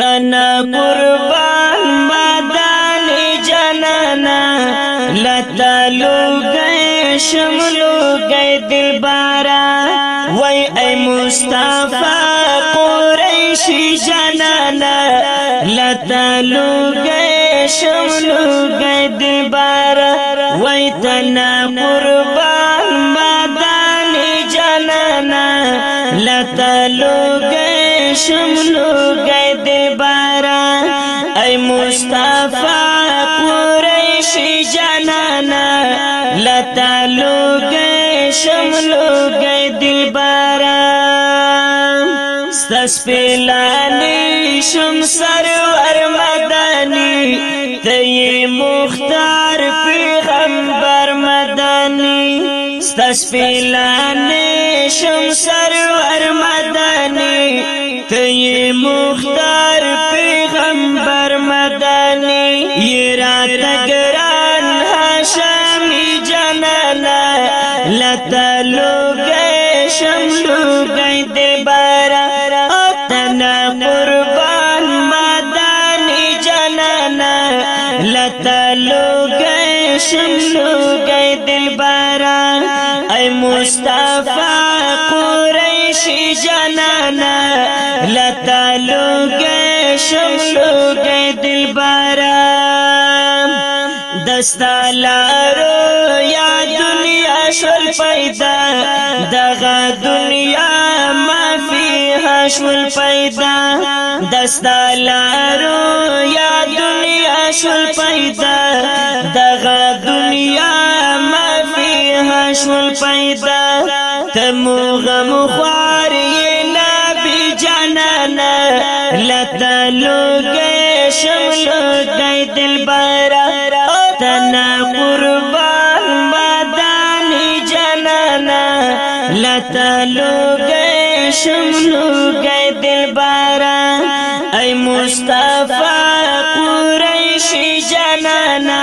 تن قربان مدان جنانا لتلو گئے شملو گئے دل بارا وی اے مصطفیٰ قریشی جنانا لتلو گئے شملو گئے دل بارا وی تن قربان مدان جنانا لتلو گئے شملو گئے تا لوګي شم لوګي دلبر ستس پلاني شم سرور مداني تي مختار پیغمبر مداني ستس پلاني شم سرور مداني تي مختار پیغمبر مداني يرا تګ تلو گئے شملو گئے دے بارا اتنا قربان مدانی جانانا لتلو گئے شملو گئے دل بارا اے مصطفیٰ قریشی جانانا لتلو گئے شملو گئے دل بارا دستا لارو یادو شول پیدا دغه دنیا ما فيها شول پیدا دستالارو یا دنیا شول پیدا دغه دنیا ما فيها شول پیدا تمو غم خوار نبی جانانا لتا گئے شمل گئے دل بارا لتا لوګي شم لوګي دلبارا اي مصطفی قریشی جانانا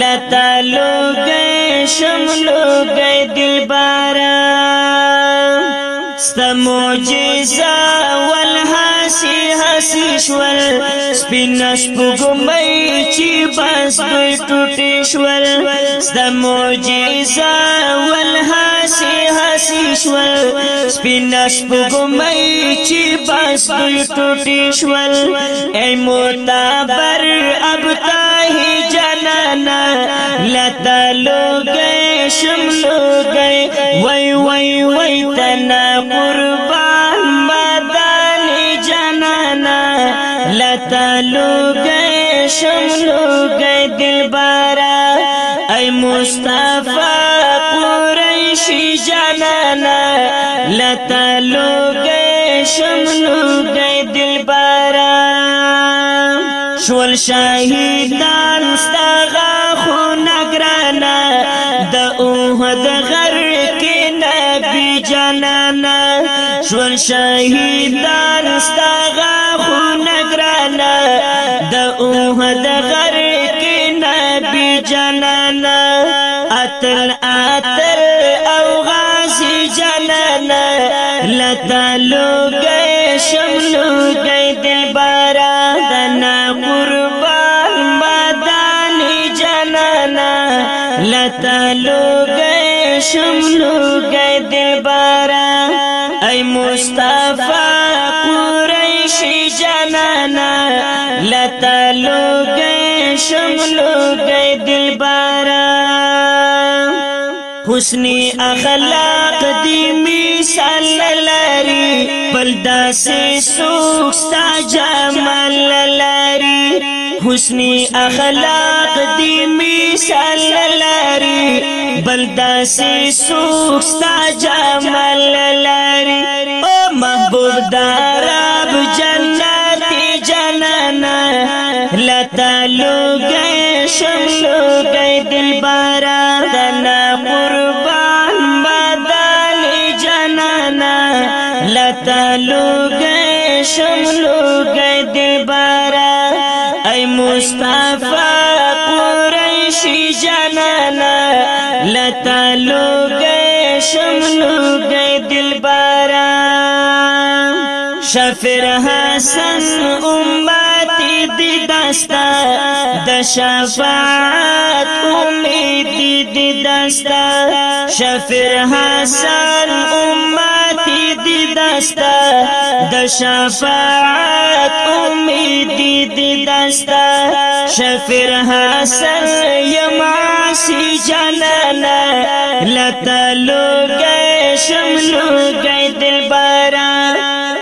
لتا لوګي شم لوګي دلبارا ست معجزه والحاسی حسی شول سپینش پګمې چې بس دوی ټوټې شول ست معجزه والحاسی حسی شول سپینش پګمې چې بس دوی ټوټې شول ای موتبر ابتا ہی جنانا لتا لو گئے شم لو گئے قربان بدن جنانا لتا لوگئے شم لوگئے دل بارا اے مصطفیٰ قریشی جنانا لتا لوگئے شم لوگئے دل بارا شول شاہدان ستغار ټول شهیدان ستغه خونه ګرانا د اوه د غر کې نبی جنانا اتل اتل او غازی جنانا لتلو گئے شملو گئے دل بارا دنا قربان مدانی جنانا لتلو گئے شملو گئے ای مصطفی قریش جانانا لتلو گئے شملو گئے دلبارا حسنی اخلاق دی مثال لری بلدا سے سوک ستا جمال لری حسنی اخلاق دی مثال مثال لاری بلدا سے سوکھتا جمال لاری او محبوب داراب جنتی جنانا لتا لو گئے شم لو گئے دل بارا دنا قربان بدل جنانا لتا لو گئے شم لو گئے دل بارا اے مصطفیٰ شي جانانا لتا لو گئے شم لو گئے دلبارا شفر حسن امتی دی دستا د شفاعت امید دی دستا شفر حسن امتی دی دستا شفاعت امید دی دستا شفر حسن یماسی جانانا لتلو گئے شملو گئے دل بارا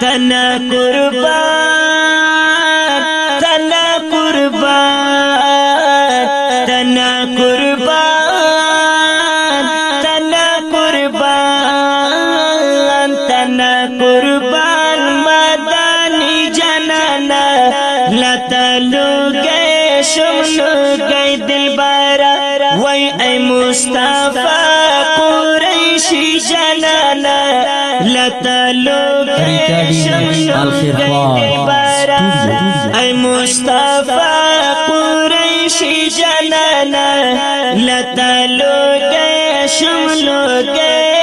تنا قربان تنا قربان تنا قربان تنا قربان تنا قربان تلوګې شم لوګې دلبر وای ای مصطفی قریشی جنانا لتلوګې شم لوګې ای مصطفی قریشی جنانا لتلوګې شم لوګې